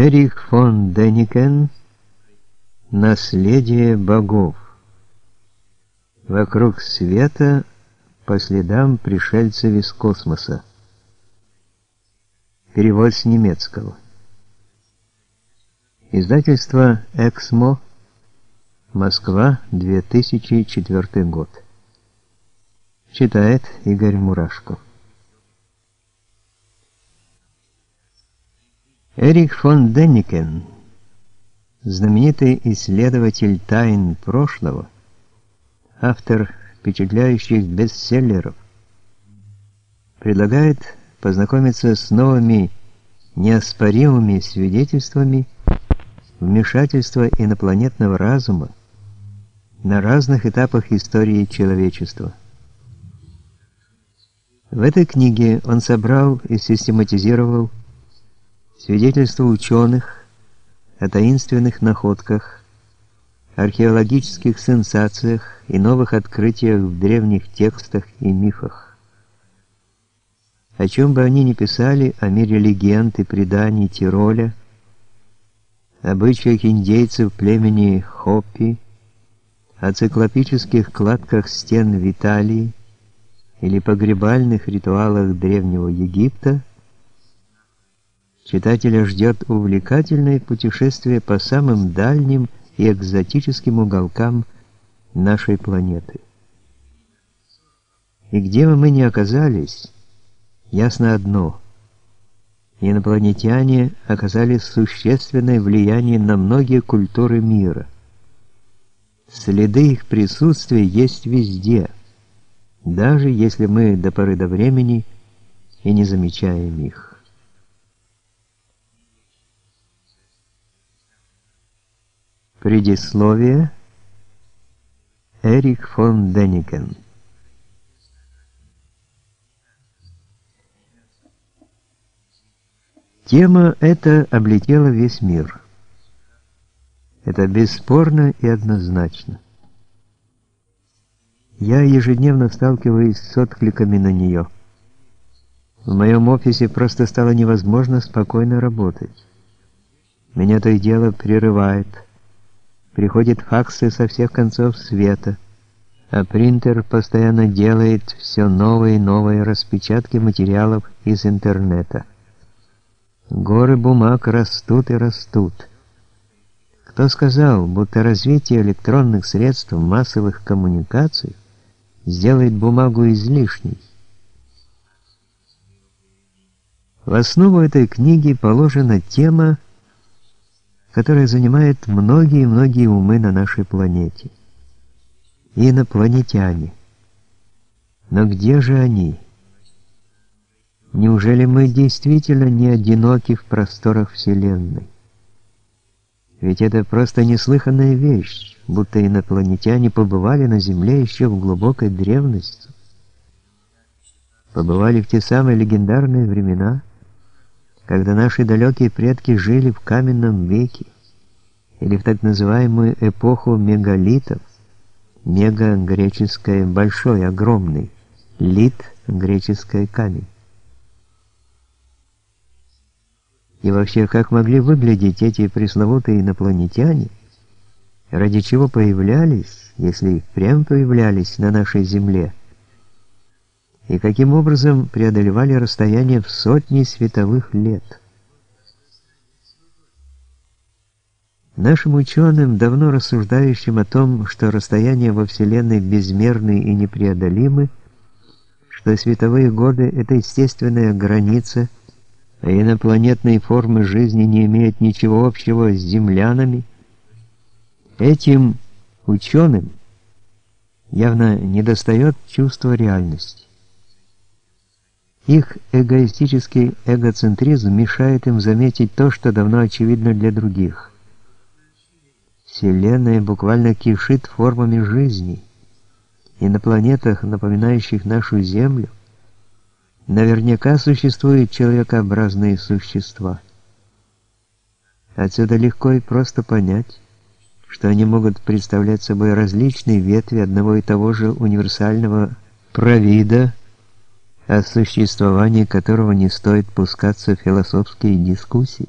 Эрих фон Деникен «Наследие богов» Вокруг света по следам пришельцев из космоса. Перевод с немецкого. Издательство «Эксмо», Москва, 2004 год. Читает Игорь Мурашко. Эрих фон Денникен, знаменитый исследователь тайн прошлого, автор впечатляющих бестселлеров, предлагает познакомиться с новыми неоспоримыми свидетельствами вмешательства инопланетного разума на разных этапах истории человечества. В этой книге он собрал и систематизировал Свидетельства ученых о таинственных находках, археологических сенсациях и новых открытиях в древних текстах и мифах. О чем бы они ни писали, о мире легенд и преданий Тироля, обычаях индейцев племени Хоппи, о циклопических кладках стен в или погребальных ритуалах Древнего Египта, Читателя ждет увлекательное путешествие по самым дальним и экзотическим уголкам нашей планеты. И где бы мы ни оказались, ясно одно – инопланетяне оказали существенное влияние на многие культуры мира. Следы их присутствия есть везде, даже если мы до поры до времени и не замечаем их. Предисловие Эрих фон Деникен Тема эта облетела весь мир. Это бесспорно и однозначно. Я ежедневно сталкиваюсь с откликами на нее. В моем офисе просто стало невозможно спокойно работать. Меня то и дело прерывает приходят факсы со всех концов света, а принтер постоянно делает все новые и новые распечатки материалов из интернета. Горы бумаг растут и растут. Кто сказал, будто развитие электронных средств массовых коммуникаций сделает бумагу излишней? В основу этой книги положена тема которая занимает многие-многие умы на нашей планете. Инопланетяне. Но где же они? Неужели мы действительно не одиноки в просторах Вселенной? Ведь это просто неслыханная вещь, будто инопланетяне побывали на Земле еще в глубокой древности. Побывали в те самые легендарные времена, когда наши далекие предки жили в каменном веке, или в так называемую эпоху мегалитов, мега греческое большой, огромный, лит греческое камень. И вообще, как могли выглядеть эти пресловутые инопланетяне, ради чего появлялись, если прям появлялись на нашей Земле, и каким образом преодолевали расстояние в сотни световых лет. Нашим ученым, давно рассуждающим о том, что расстояния во Вселенной безмерны и непреодолимы, что световые годы — это естественная граница, а инопланетные формы жизни не имеют ничего общего с землянами, этим ученым явно недостает чувства реальности. Их эгоистический эгоцентризм мешает им заметить то, что давно очевидно для других. Вселенная буквально кишит формами жизни, и на планетах, напоминающих нашу Землю, наверняка существуют человекообразные существа. Отсюда легко и просто понять, что они могут представлять собой различные ветви одного и того же универсального провида, о существовании которого не стоит пускаться в философские дискуссии.